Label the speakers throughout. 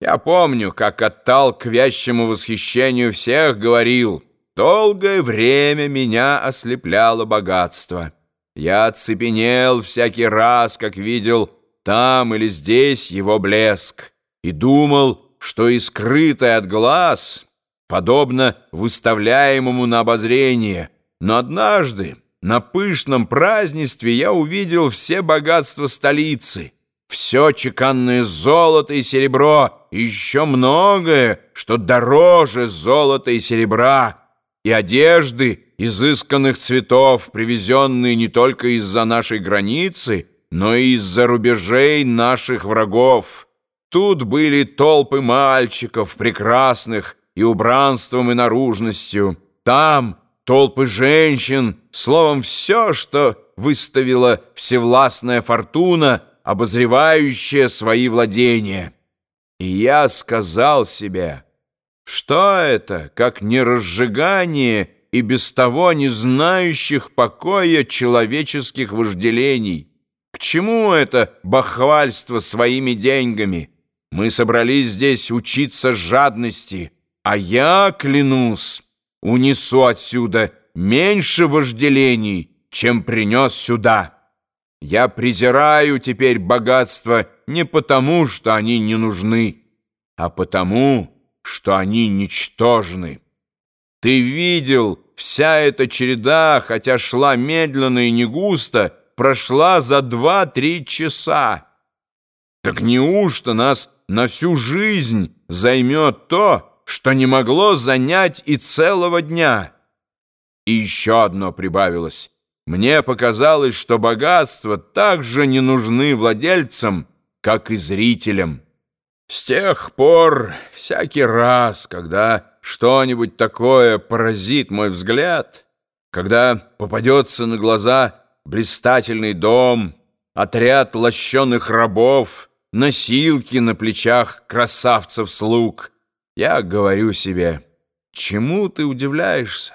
Speaker 1: Я помню, как Оттал к вящему восхищению всех говорил, «Долгое время меня ослепляло богатство. Я оцепенел всякий раз, как видел там или здесь его блеск, и думал, что и скрытое от глаз, подобно выставляемому на обозрение. Но однажды на пышном празднестве я увидел все богатства столицы» все чеканное золото и серебро, и еще многое, что дороже золота и серебра, и одежды изысканных цветов, привезенные не только из-за нашей границы, но и из-за рубежей наших врагов. Тут были толпы мальчиков, прекрасных и убранством, и наружностью. Там толпы женщин, словом, все, что выставила всевластная фортуна — обозревающее свои владения. И я сказал себе, что это, как не разжигание и без того не знающих покоя человеческих вожделений? К чему это бахвальство своими деньгами? Мы собрались здесь учиться жадности, а я, клянусь, унесу отсюда меньше вожделений, чем принес сюда». Я презираю теперь богатства не потому, что они не нужны, а потому, что они ничтожны. Ты видел, вся эта череда, хотя шла медленно и не густо, прошла за два-три часа. Так неужто нас на всю жизнь займет то, что не могло занять и целого дня? И еще одно прибавилось. Мне показалось, что богатства так же не нужны владельцам, как и зрителям. С тех пор, всякий раз, когда что-нибудь такое поразит мой взгляд, когда попадется на глаза блистательный дом, отряд лощеных рабов, носилки на плечах красавцев-слуг, я говорю себе, чему ты удивляешься?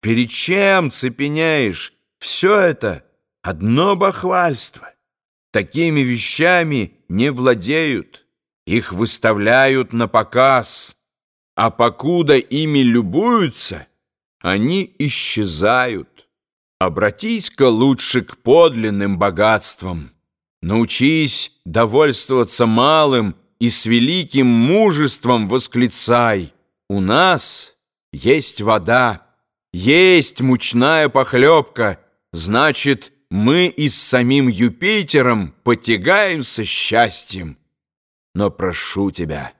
Speaker 1: Перед чем цепеняешь? Все это одно бахвальство. Такими вещами не владеют, их выставляют на показ, а покуда ими любуются, они исчезают. Обратись-ка лучше к подлинным богатствам. Научись довольствоваться малым и с великим мужеством восклицай. У нас есть вода, есть мучная похлебка, Значит, мы и с самим Юпитером потягаемся счастьем. Но прошу тебя,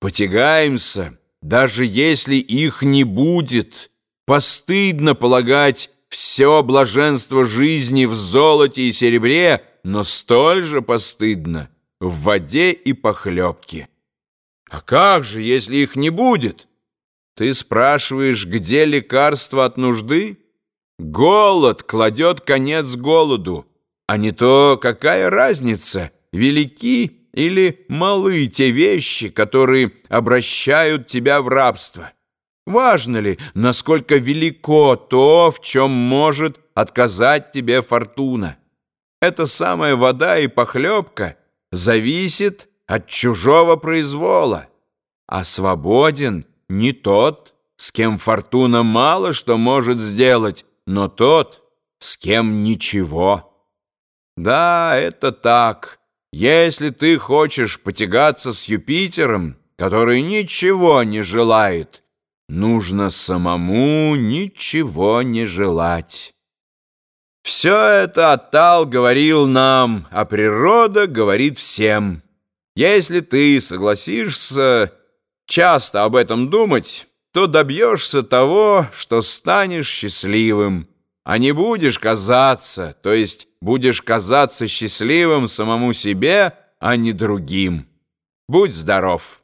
Speaker 1: потягаемся, даже если их не будет. Постыдно полагать все блаженство жизни в золоте и серебре, но столь же постыдно в воде и похлебке. А как же, если их не будет? Ты спрашиваешь, где лекарство от нужды? Голод кладет конец голоду, а не то какая разница, велики или малы те вещи, которые обращают тебя в рабство. Важно ли, насколько велико то, в чем может отказать тебе фортуна? Эта самая вода и похлебка зависит от чужого произвола, а свободен не тот, с кем фортуна мало что может сделать, но тот, с кем ничего. Да, это так. Если ты хочешь потягаться с Юпитером, который ничего не желает, нужно самому ничего не желать. Все это Атал говорил нам, а природа говорит всем. Если ты согласишься часто об этом думать, то добьешься того, что станешь счастливым, а не будешь казаться, то есть будешь казаться счастливым самому себе, а не другим. Будь здоров!